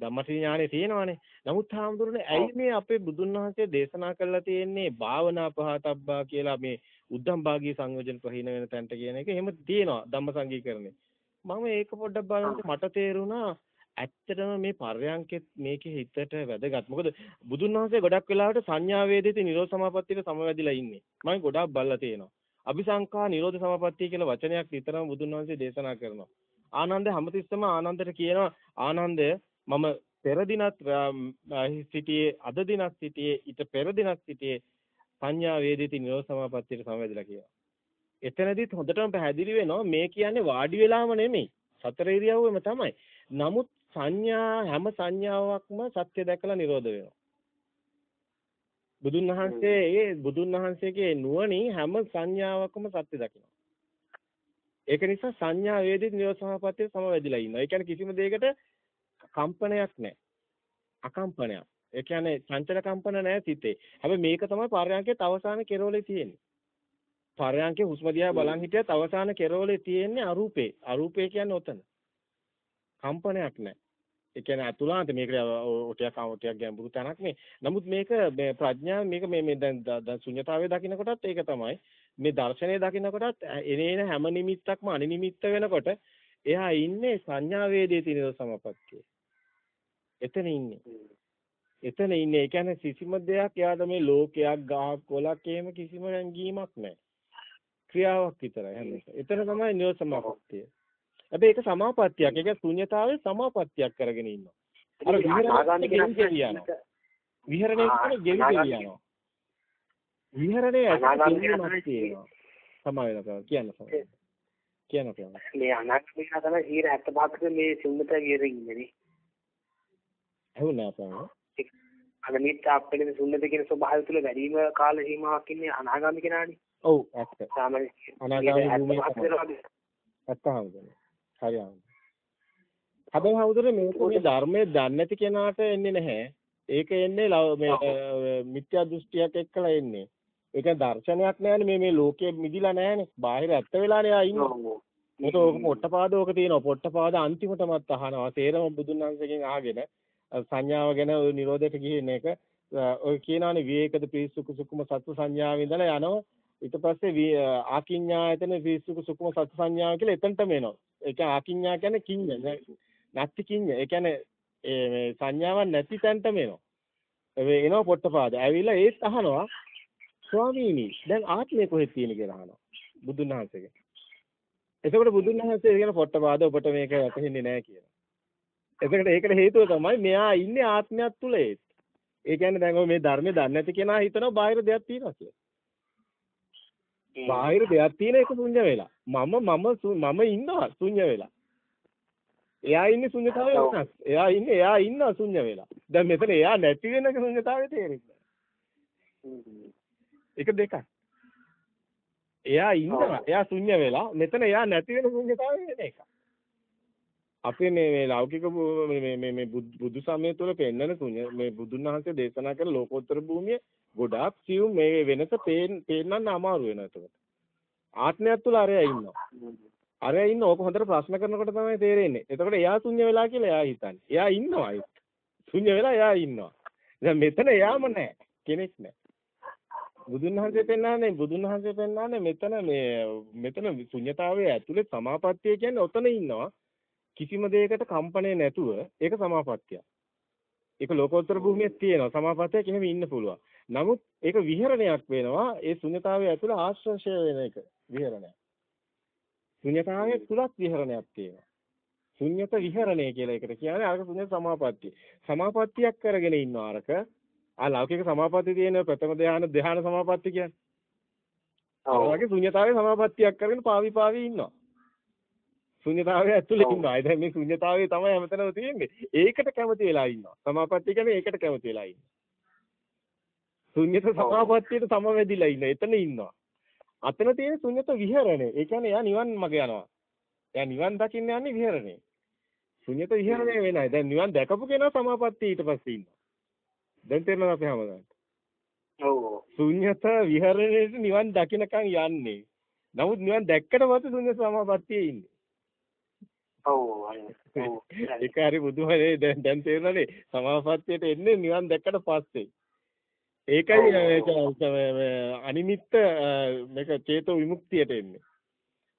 ධම්මශ්‍රී ඥානෙ තියෙනවානේ. නමුත් හාමුදුරනේ ඇයි මේ අපේ බුදුන් වහන්සේ දේශනා කරලා තියෙන්නේ භාවනා පහතබ්බා කියලා මේ උද්දම් භාගී සංයෝජන ප්‍රහීන වෙන තැනට කියන එක එහෙම තියෙනවා ධම්ම සංගීකරණේ. මම ඒක පොඩ්ඩක් බලනකොට මට තේරුණා ඇත්තටම මේ පර්යංකෙත් මේකේ හිතට වැදගත්. මොකද බුදුන් වහන්සේ ගොඩක් වෙලාවට සංඥා වේදිතේ නිරෝධ සමාපත්තියට සමවැදිලා ඉන්නේ. මම ගොඩාක් බලලා තියෙනවා. අபிසංකා නිරෝධ සමාපත්තිය කියලා වචනයක් විතරම බුදුන් වහන්සේ දේශනා කරනවා. ආනන්ද හැමතිස්සම ආනන්දට කියනවා ආනන්දය මම පෙර දිනත් සිටියේ අද දිනත් සිටියේ ඊට පෙර දිනත් සිටියේ සංඥා වේදිතී නිරෝධ සමාපත්තියට සමවැදිලා කියලා. එතනදිත් හොඳටම පැහැදිලි වෙනවා මේ කියන්නේ වාඩි වෙලාම නෙමෙයි. සතර ඉරියව්වෙම තමයි. නමුත් සංඥා හැම සංඥාවක්ම සත්‍ය දැකලා නිරෝධ වෙනවා. බුදුන් වහන්සේ ඒ බුදුන් වහන්සේගේ නුවණින් හැම සංඥාවකම සත්‍ය දකිනවා. ඒක නිසා සංඥා වේදිත නිරෝධ සමාපත්තියට සමවැදිලා ඉන්නවා. ඒ කියන්නේ කිසිම දෙයකට කම්පනයක් නැහැ. අකම්පනයක්. ඒ කියන්නේ චංචල කම්පන නැහැ සිතේ. හැබැයි මේක තමයි පරයන්කේ අවසාන කෙරවලේ තියෙන්නේ. පරයන්කේ හුස්ම දිහා බලන් හිටියත් අවසාන කෙරවලේ තියෙන්නේ අරූපේ. අරූපේ කියන්නේ ඔතන. කම්පනයක් නැහැ. ඒ කියන්නේ අතුලාන්ත මේක ටිකක් ටිකක් ගැඹුරු තැනක් නේ. නමුත් මේක මේ ප්‍රඥාව මේක මේ මේ දැන් ශුන්‍යතාවය දකින්නකොටත් ඒක තමයි. මේ දර්ශනය දකින්නකොටත් එනේන හැම නිමිත්තක්ම අනිනිමිත්ත වෙනකොට එයා ඉන්නේ සංඥා වේදේ තිනද සමපත්තියේ. එතන ඉන්නේ. එතන ඉන්නේ. ඒ කියන්නේ කිසිම දෙයක් එයාට මේ ලෝකයක් ගහක් කොලක් එහෙම කිසිම රැඟීමක් නැහැ. ක්‍රියාවක් විතරයි හැම. එතන තමයි නිරෝධ සමාපත්තිය. හැබැයි ඒක සමාපත්තියක්. ඒක ශුන්‍යතාවයේ සමාපත්තියක් කරගෙන ඉන්නවා. අර විහරණය ගෙවි යනවා. විහරණය කියන්නේ ගෙවි ගෙවි යනවා. විහරණය ඇතුළේ තියෙනවා. සමා වෙනවා කියන්න සමා. කියන්න කියන්න. මේ අනාගතේ තමයි 75කට මේ ශුන්‍යත විහෙර ඉන්නේ නේ. ඇහුණා අපා. අනිත් අපේ ශුන්‍යත කියන ස්වභාවය තුළ වැඩිම කාල සීමාවක් ඉන්නේ අනාගාමී කෙනානේ. ඔව් ඇත්ත. සාමාන්‍ය අනාගාමී භූමිය. ඇත්ත හවුදනේ. හරි හවුද. හැබැයි හවුදනේ මේක මේ ධර්මයේ දන්නේ නැති කෙනාට එන්නේ නැහැ. ඒක එන්නේ මේ මිත්‍යා දෘෂ්ටියක් එක්කලා එන්නේ. ඒක දර්ශනයක් නෑනේ මේ මේ ලෝකයේ මිදිලා නෑනේ. බාහිර ඇත්ත වෙලානේ ආ ඉන්නේ. මොකද ඕක පොට්ටපාදෝක තියෙනවා. පොට්ටපාද අන්තිමටමත් අහනවා. තේරම බුදුන් වහන්සේගෙන් අහගෙන සංඥාව ගැන ওই නිරෝධයට ගිහින් එක ඔය කියනවානේ විවේකද පිරිසුකු සුකුම සත්තු සංඥාව ඉඳලා යනවා. ඊට පස්සේ ආකින්ඥායතන පිරිසුකු සුකුම සත්තු සංඥාව කියලා එතනටම එනවා. ඒ කියන්නේ ආකින්ඥා කියන්නේ කිඤ්ඤ නැති කිඤ්ඤ. ඒ කියන්නේ මේ සංඥාවක් නැති තැනටම එනවා. ඒ එනවා පොට්ටපාද. ඇවිල්ලා ඒත් අහනවා ස්වාමීනි දැන් ආත්මය කොහෙද තියෙන කියලා අහනවා. බුදුන් වහන්සේගෙන්. එතකොට බුදුන් වහන්සේ කියන පොට්ටපාද ඔබට මේක වැටහෙන්නේ නැහැ කියලා. එතකොට ඒකට හේතුව තමයි මෙයා ඉන්නේ ආත්මයක් තුල ඒ. ඒ කියන්නේ දැන් මේ ධර්මයේ දන්නේ නැති කෙනා හිතනවා බාහිර දෙයක් තියෙනවා කියලා. බාහිර දෙයක් තියෙන එක ශුන්‍ය වෙලා. මම මම මම ඉන්නවා ශුන්‍ය වෙලා. එයා ඉන්නේ ශුන්‍යතාවය වෙනස්. එයා ඉන්නේ එයා ඉන්නවා ශුන්‍ය වෙලා. දැන් මෙතන එයා නැති වෙනක ශුන්‍යතාවය තේරෙන්නේ. ඒක දෙකක්. එයා ඉන්නවා. එයා ශුන්‍ය වෙලා. මෙතන එයා නැති වෙන ශුන්‍යතාවය වෙන එකක්. අපේ මේ මේ ලෞකික මේ මේ මේ බුදු සමය තුළ පෙන්වන තුන මේ බුදුන් වහන්සේ දේශනා කළ ලෝකෝත්තර භූමිය ගොඩාක් සියුම් මේ වෙනස පේන්නන්න අමාරු වෙනවා එතකොට. ආත්මයක් තුළ අරයා ඉන්නවා. අරයා ඉන්න ඕක හොඳට ප්‍රශ්න කරනකොට තමයි තේරෙන්නේ. එතකොට එයා ශුන්‍ය වෙලා කියලා එයා හිතන්නේ. එයා ඉන්නවා ඒත්. ශුන්‍ය වෙලා එයා ඉන්නවා. දැන් මෙතන එයාම නැහැ. කෙනෙක් නැහැ. බුදුන් වහන්සේ පෙන්වන්නේ බුදුන් වහන්සේ පෙන්වන්නේ මෙතන මේ මෙතන ශුන්‍යතාවයේ ඇතුලේ සමාපත්තිය කියන්නේ ඔතන ඉන්නවා. කිසිම දෙයකට කම්පණය නැතුව ඒක සමාපත්තියක්. ඒක ලෝකෝත්තර භූමියේ තියෙනවා. සමාපත්තියක් එහෙම ඉන්න පුළුවන්. නමුත් ඒක විහරණයක් වෙනවා. ඒ ශුන්‍යතාවය ඇතුළ ආශ්‍රය වෙන එක විහරණයක්. ශුන්‍යතාවයේ තුලත් විහරණයක් තියෙනවා. ශුන්‍යත විහරණය කියලා එකට කියන්නේ අරක ශුන්‍ය සමාපත්තිය. සමාපත්තියක් කරගෙන ඉන්නවා අරක. ආ ලෞකික සමාපත්තිය තියෙන ප්‍රථම ධ්‍යාන ධ්‍යාන සමාපත්තිය කියන්නේ. ඔව්. වගේ ශුන්‍යතාවයේ සමාපත්තියක් කරගෙන පාවි පාවි ඉන්නවා. ශුන්‍යතාවය ඇතුලේ ඉන්නවා. දැන් මේ ශුන්‍යතාවය තමයි හැමතැනම තියෙන්නේ. ඒකට කැමති වෙලා ඉන්නවා. සමාපත්තිය කියන්නේ ඒකට කැමති වෙලා ඉන්නවා. ශුන්‍යත සමාපත්තියට සමවැදිලා ඉන්න. එතන ඉන්නවා. අතන තියෙන ශුන්‍යත විහරණය. ඒ කියන්නේ එයා නිවන් මග යනවා. එයා නිවන් දකින්න යන්නේ විහරණේ. ශුන්‍යත විහරණය වෙනයි. දැන් නිවන් දැකපු කෙනා සමාපත්තිය ඊට පස්සේ ඉන්නවා. දැන් තේරෙනවද අපි හැමදාම? ඔව්. ශුන්‍යත විහරණයට නිවන් දකින්නකන් යන්නේ. නමුත් නිවන් දැක්කට පස්සේ ශුන්‍ය සමාපත්තියේ ඉන්නේ. ඔව් *laughs* ඒක හරි බුදුහරේ දැන් දැන් තේරෙනනේ සමාපත්තියට එන්නේ නිවන් දැක්කට පස්සේ. ඒකයි මේක අනිමිත්ත මේක චේතෝ විමුක්තියට එන්නේ.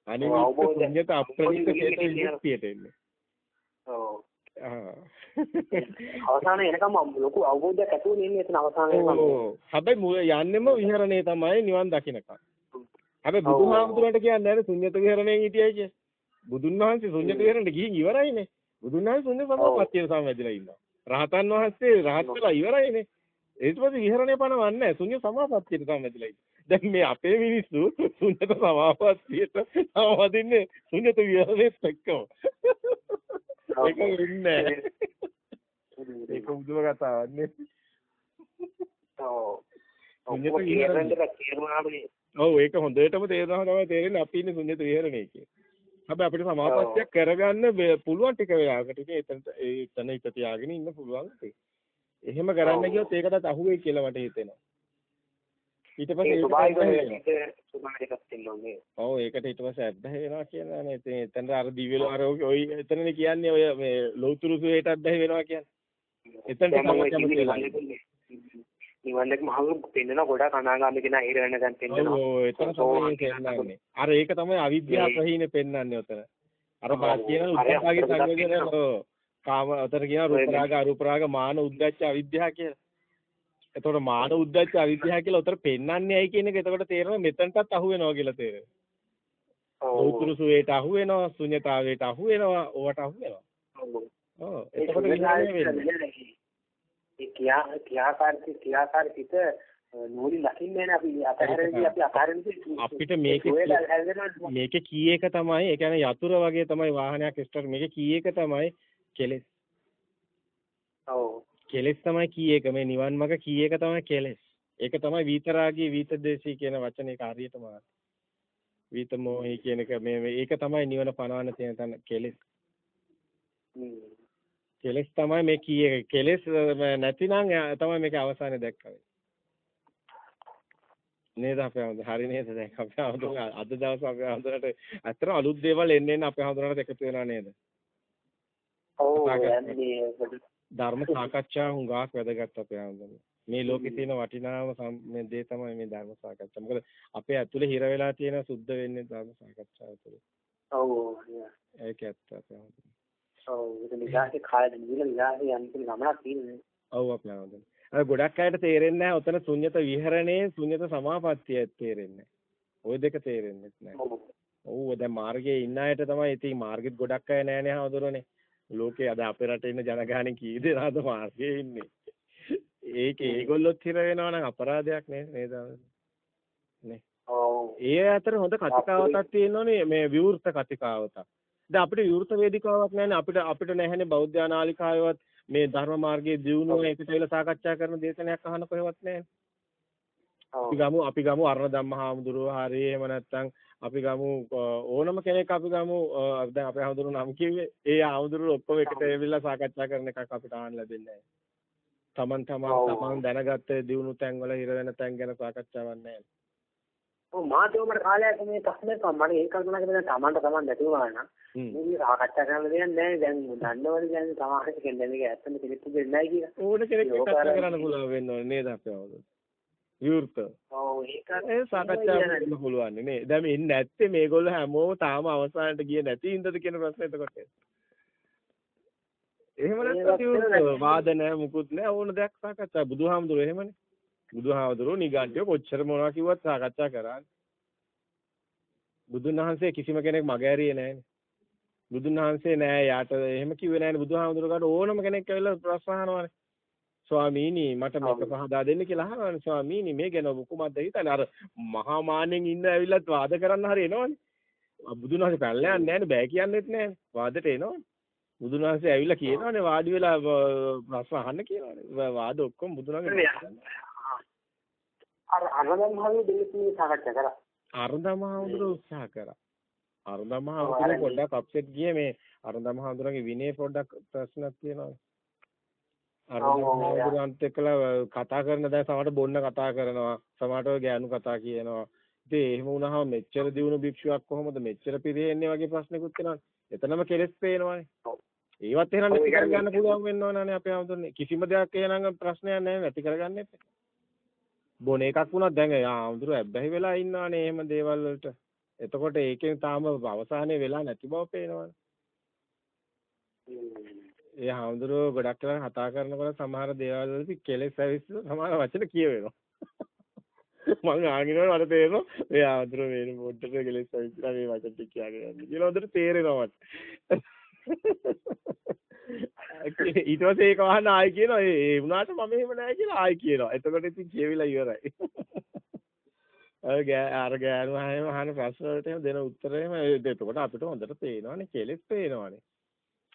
අනිමිත්ත ශුන්‍යත අප්‍රණිත චේතෝ විමුක්තියට එන්නේ. ඔව්. *laughs* අවසානයේ එනකම් ලොකු අවබෝධයක් ඇතුව ඉන්නේ එතන අවසානයේ. හැබැයි යන්නෙම විහරණේ තමයි නිවන් දකින්නකම්. හැබැයි බුදුහාමුදුරන්ට කියන්නේ නැහැ ශුන්‍යත විහරණයෙන් හිටියයි කිය. බුදුන් වහන්සේ ශුන්‍යත විහරණයට ගිහින් ඉවරයිනේ. බුදුන් වහන්සේ ශුන්‍ය සමාපත්තිය සමවැදිලා ඉන්නවා. රහතන් වහන්සේ රහත් වෙලා ඉවරයිනේ. ඊට පස්සේ විහරණය පනවන්නේ නැහැ. ශුන්‍ය සමාපත්තියට සමවැදිලා ඉන්නවා. දැන් මේ අපේ මිනිස්සු ශුන්‍යත සමාපත්තියට සමවදින්නේ ශුන්‍යත විහරණයත් එක්කම. ඒක ඉන්නේ ඒක බුදුම කතාවක් නේ. ඔව්. ඔව් ඒක හොඳටම තේරෙනවා තමයි තේරෙන්නේ අපි ඉන්නේ ශුන්‍යත විහරණයේ කියලා. හැබැයි අපිට සමාපත්තියක් කරගන්න පුළුවන් ටික වෙලාවකට. ඉතින් එතන එතන හිත තියාගෙන ඉන්න පුළුවන්. එහෙම කරන්න ගියොත් ඒකටත් අහුවෙයි කියලා මට හිතෙනවා. ඊට පස්සේ ඔව් ඒකට ඊට පස්සේ අද්දහ වෙනවා කියලානේ. ඉතින් එතන අර දිව්‍ය ලෝක ඔය එතනනේ කියන්නේ ඔය මේ ලෞතුරු සුවේට අද්දහ වෙනවා කියන්නේ. එතනට තමයි කැමති වෙලා. නිවන් දැක මහලු පෙන්නන ගොඩක් අනාගාමී කෙනා හිර වෙන දැන් පෙන්නනවා. ඔව් එතන තමයි පෙන්නන්නේ. අර ඒක තමයි අවිද්‍යාව ප්‍රහීනේ පෙන්නන්නේ උතන. අර බා කියන උද්දාගේ සංයෝජන ඔව්. කාම උතන කියන රූප රාග අරූප රාග මාන උද්දච්ච අවිද්‍යාව කියලා. එතකොට මාන උද්දච්ච අවිද්‍යාව කියලා උතර පෙන්නන්නේ ඇයි කියන එක එතකොට තේරෙනවා මෙතනටත් අහු වෙනවා කියලා තේරෙනවා. ලෞතුරු සුවේට අහු වෙනවා, ශුන්‍යතාවයට අහු වෙනවා, ඕවට අහු වෙනවා. ඔව්. එතකොට විඥානය වෙන්නේ. ඒ ක්‍රියා ක්‍රියාකාරී ක්‍රියාකාරී සිත නූලින් දකින්නේ නැහැ අපි. අතහැරෙන්නේ අපි අතහැරෙන්නේ අපිට මේකේ මේකේ කී එක තමයි ඒ කියන්නේ යතුරු වගේ තමයි වාහනයක් ස්ටාර්ට් මේකේ කී එක තමයි කෙලෙස්. ඔව්. කෙලෙස් තමයි කී එක. මේ නිවන් මාර්ග කී එක තමයි කෙලෙස්. ඒක තමයි විතරාගී විතදේශී කියන වචනේ කාර්යයටම විතමෝහි කියන එක මේ ඒක තමයි නිවන පනවන්න තියෙන තැන කෙලෙස් කෙලෙස් තමයි මේ කී කෙලෙස් නැතිනම් තමයි මේක අවසානයේ දැක්කේ නේද අපේ හඳුන හරි නේද? දැන් අපේ හඳුන අද දවස් අපේ හඳුනට ඇත්තට අලුත් දේවල් එන්න එන්න අපේ හඳුනට එකතු වෙනවා නේද? ඔව් ධර්ම සාකච්ඡා හුඟක් වැදගත් අපේ හඳුන මේ ලෝකේ තියෙන වටිනාම මේ දේ තමයි මේ ධර්ම සාකච්ඡා. මොකද අපේ ඇතුලේ හිර වෙලා තියෙන සුද්ධ වෙන්නේ ධර්ම සාකච්ඡාව තුළ. ඔව් ඒක ඇත්ත අපේ හඳුන ඔව් ඒක නිදාසේ කාලේ නිවිලා නිදාසේ යන්න ගමනක් තියෙනවා ඔව් අපේ හඳුන අර ගොඩක් අයට තේරෙන්නේ නැහැ ඔතන ශුන්්‍යත විහරණේ ශුන්්‍යත සමාපත්තිය තේරෙන්නේ ওই දෙක තේරෙන්නේ නැහැ. ඔව් දැන් මාර්ගයේ ඉන්න අයට තමයි ඉතින් මාර්ගෙත් ගොඩක් අය නෑනේ හවුදුරනේ. ලෝකේ අද අපේ රටේ ඉන්න ජනගහනේ කී දෙනාද මාර්ගයේ ඉන්නේ. ඒකේ ඒගොල්ලොත් හිර වෙනවා නම් අපරාධයක් නේ නේද? නේ. ඔව්. ඒ අතර හොඳ කතිකාවතක් තියෙනෝනේ මේ විවෘත කතිකාවතක්. දැන් අපිට විවෘත වේදිකාවක් නැහැනේ අපිට අපිට නැහැනේ බෞද්ධ ආනාලිකාවවත් මේ ධර්ම මාර්ගයේ දියුණුව එකට වෙලා සාකච්ඡා කරන දේශනයක් අහන්න කොහෙවත් නැහැ. අපි ගමු අපි ගමු අරණ ධම්මහාමුදුරුව හරි එහෙම නැත්නම් අපි ගමු ඕනම කෙනෙක් අපි ගමු දැන් අපේ හාමුදුරුවෝ නම් කිව්වේ ඒ හාමුදුරුවෝ ඔක්කොම එකට ඇවිල්ලා සාකච්ඡා කරන එකක් අපිට අහන්න ලැබෙන්නේ නැහැ. තමන් තමන් තමන් දැනගත්ත දියුණු තැන් වල හිර වෙන තැන් ගැන සාකච්ඡාවක් නැහැ. ඔව් මාතෝ මට කාලයක් මේ ප්‍රශ්නේ මම ඒක කල්පනා කරලා තමන්ට තමන් නැති වුණා නම් මේ සාකච්ඡා කරන්න දෙයක් නැහැ. දැන් දන්නවනේ දැන් සමහරට කියන්නේ මේක ඇත්තම පිළිතුරු දෙන්නේ නැහැ කියලා. ඕන කෙනෙක් කතා කරන්න පුළුවන් වෙන්න ඕනේ නේද අපේ අවුල විවෘත. ඔව් ඒක ඒ සාකච්ඡා කරන්න පුළුවන් නේ. දැන් ඉන්නේ නැත්තේ මේගොල්ලෝ හැමෝම තාම අවසානට ගියේ නැති ඉඳද කියන ප්‍රශ්නේ එතකොට. එහෙම නැත්නම් වාද නැහැ මුකුත් නැහැ ඕන දෙයක් සාකච්ඡා. බුදුහාමුදුරුවෝ එහෙමනේ බුදුහාමුදුරුවෝ නිගන්ඨය කොච්චර මොනවා කිව්වත් සාකච්ඡා කරානේ. බුදුන් වහන්සේ කිසිම කෙනෙක් මග ඇරියේ නැහැනේ. බුදුන් වහන්සේ නෑ යාට එහෙම කිව්වේ නෑනේ බුදුහාමුදුරුවෝ ඕනම කෙනෙක් ඇවිල්ලා ප්‍රශ්න අහනවානේ. ස්වාමීනි මට මේක පහදා දෙන්න කියලා අහනවානේ ස්වාමීනි මේ ගැන ඔබ කුමක්ද හිතන්නේ අර මහා මාන්නෙන් ඉන්න ඇවිල්ලා වාද කරන්න හරි එනවනේ. බුදුන් වහන්සේ පැනලා යන්නේ නෑනේ බෑ කියන්නෙත් නෑනේ. වාදෙට එනවනේ. බුදුන් වහන්සේ ඇවිල්ලා කියනවානේ වාඩි වෙලා ප්‍රශ්න අහන්න කියනවානේ. වාද ඔක්කොම බුදුන් වහන්සේ අර අරදම්හාවේ දෙලෙසින් සාකච්ඡා කරා. අරදම්හාමුදුර උත්සාහ කරා. අරදම්හාමුදුර පොඩ්ඩක් අප්සෙට් ගියේ මේ අරදම්හාමුදුරගේ විනය පොඩ්ඩක් ප්‍රශ්නක් තියෙනවා. අරදම්හාමුදුරන්ට එක්කලා කතා කරන දැන් සමහරට බොන්න කතා කරනවා. සමහරට ගෑනු කතා කියනවා. ඉතින් එහෙම වුණාම මෙච්චර දිනු භික්ෂුවක් කොහොමද මෙච්චර පිරෙන්නේ වගේ ප්‍රශ්නකුත් එනවා. එතනම කෙලස් පේනවානේ. ඒවත් එහෙනම් නැති කරගන්න පුළුවන් වෙන්න ඕනනේ අපේ ආමුදුරනේ. කිසිම දෙයක් එහෙනම් ප්‍රශ්නයක් නැහැ නැති කරගන්න එපා. බොන එකක් වුණත් දැන් ආමුදුර ඇබ්බැහි වෙලා ඉන්නවානේ එහෙම දේවල් වලට. එතකොට ඒකෙන් තාම අවසානයේ වෙලා නැති බව පේනවනේ. ඒ ආමුදුර ගොඩක් වෙලා කතා කරනකොට සමහර දේවල් වලදී කෙලෙස් ඇවිස්සලා සමහර වචන කියවෙනවා. *laughs* මං ආගෙනව මට තේරෙනවා මේ ආමුදුර මේ පොඩ්ඩට කෙලෙස් ඇවිස්සලා මේ වචන ටික කියගෙන යන්නේ කියලා හොඳට තේරෙනවා මට. *laughs* ඊට පස්සේ ඒක වහන්න ආයි කියනවා ඒ වුණාට මම එහෙම නැහැ කියලා ආයි කියනවා. එතකොට ඉතින් කියවිලා ඉවරයි. *laughs* අර ගෑ අර ගෑනු හැම අහන ප්‍රශ්න වලට එහෙම දෙන උත්තර එහෙම එතකොට අපිට හොඳට පේනවනේ කෙලෙස් පේනවනේ.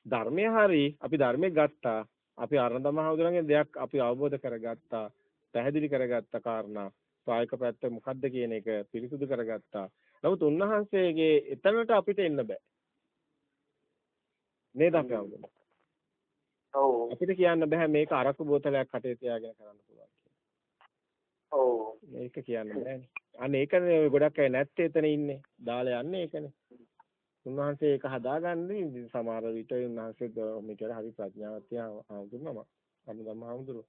ධර්මය හරි අපි ධර්මයේ ගත්තා. අපි අරන්දම හවුදුරන්ගේ දෙයක් අපි අවබෝධ කරගත්තා. පැහැදිලි කරගත්ත කාරණා. ප්‍රායෝගික පැත්ත මොකද්ද කියන එක පිරිසුදු කරගත්තා. නමුත් උන්වහන්සේගේ එතනට අපිට එන්න බෑ. නේද අපි අවුදුනේ? ඔව් අපිට කියන්න බෑ මේක අරක්කු බෝතලයක් කටේ තියාගෙන කරන්න පුළුවන් කියලා. ඔව් මේක කියන්න බෑනේ. අනේ ඒකනේ ගොඩක් අය නැත්තේ එතන ඉන්නේ. දාලා යන්නේ ඒකනේ. උන්වහන්සේ ඒක හදාගන්නේ සමහර විට උන්වහන්සේ මේකට හරි ප්‍රඥාවක් තියා හඳුනනවා. අනුදම් හඳුරු.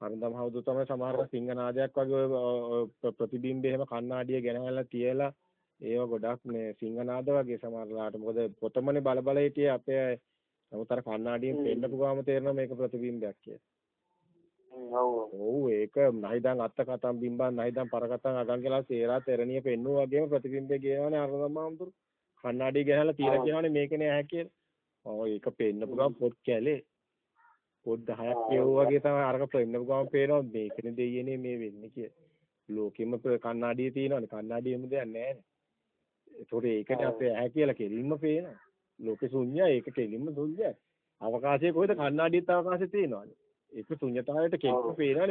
අනුදම් හඳුරු තමයි සමහර සිංහනාදයක් වගේ ප්‍රතිබිම්බේ එහෙම කණ්ණාඩිය ගෙනහැලා තියලා ඒව ගොඩක් මේ සිංහනාද වගේ සමහරලාට මොකද පොතමනේ බල බල හිටියේ අපේ නමුත් අර කණ්ණාඩියෙන් පෙන්නපු ගාම තේරෙනවා මේක ප්‍රතිබිම්බයක් කියලා. ඔව්. ඔව් ඒක නයිදන් අත්ත කතම් බිම්බන් නයිදන් පර කතම් අගන් කියලා සේරා තෙරණිය පෙන්නුවා වගේම ප්‍රතිබිම්බේ ගේනවනේ අරදම්මාම්තුරු. කණ්ණාඩිය ගහලා තියලා කියනවනේ මේකනේ ඇහැ කියලා. ඔව් ඒක පෙන්නපු ගාම පොත් කැලේ. පොත් 10ක් කියවුවා වගේ තමයි අරක පෙන්නපු ගමන් පේනවා මේකනේ දෙයියනේ මේ වෙන්නේ කියලා. ලෝකෙම කණ්ණාඩියේ තියෙනවනේ කණ්ණාඩියෙම දෙයක් නැහැනේ. ඒතකොට ඒකනේ අපේ ඇහැ කියලා කෙලින්ම පේනවා. ලෝකෙ ශුන්‍යයි ඒක කෙලින්ම ශුන්‍යයි. අවකාශයේ කොහෙද කණ්ණාඩියත් අවකාශයේ තියෙනවනේ. ඒක ශුන්‍යතාවයට කෙලින්ම පේනවනේ